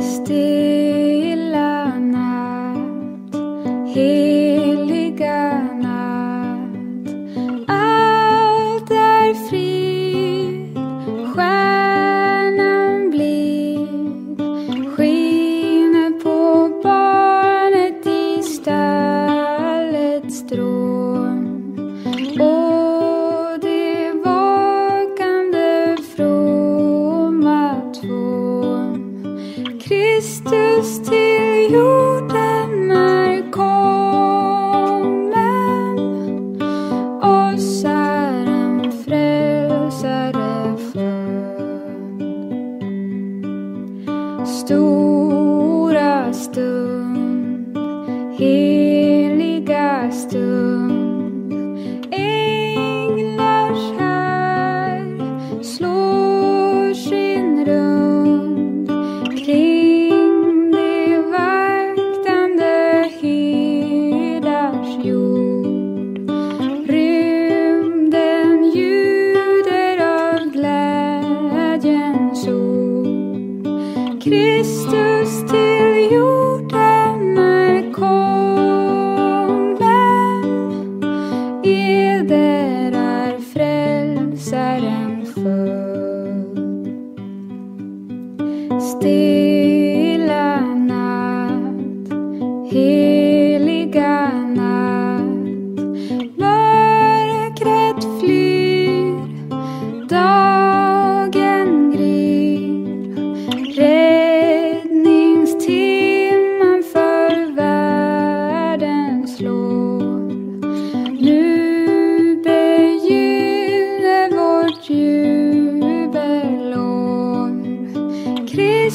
Stilla natt, heliga natt. Allt är frid, stjärnan blid skiner på barnet i stallets strån. Kristus till jorden är kommen oss är en frälsare född. Stora stund, heliga stund glädjens ord. Kristus till jorden är kommen. Eder är frälsaren född. Stilla natt, heliga natt. Mörkret flyr,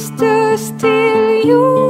to steal you.